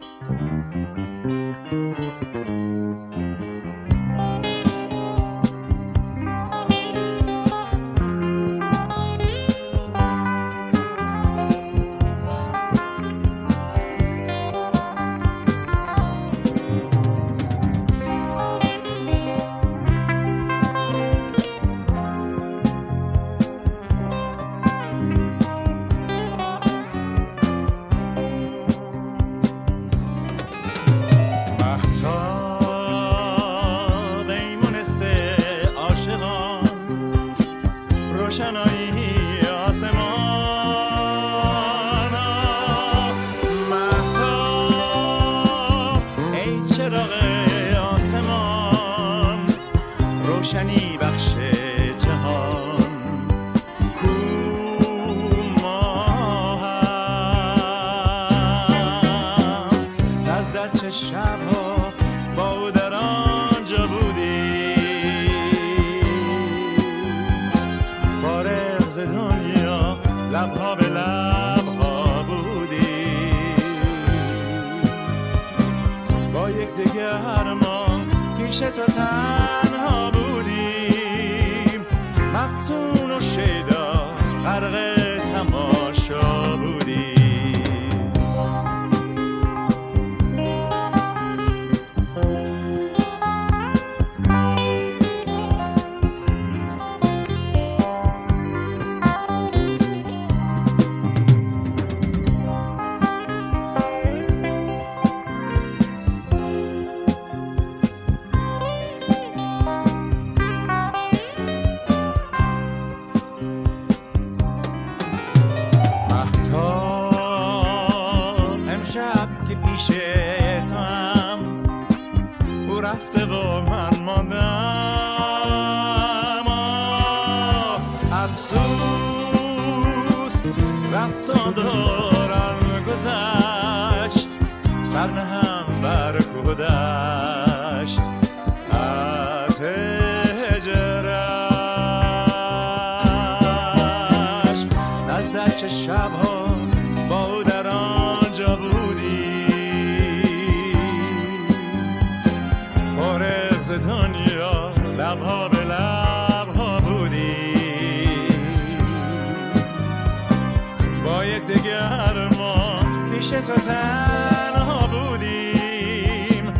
Música شبها با او در آنجا بودی. فارغ ز دنیا لبها به لبها بودی. با یک دگر ما پیش تو تر من مدام افسوس رفت و دارم گذشت سرنهم بر گذشت از هجرش نزدک شب دنیا لبها به لبها بودی. با یک دگر ما پیش تو تنها بودیم.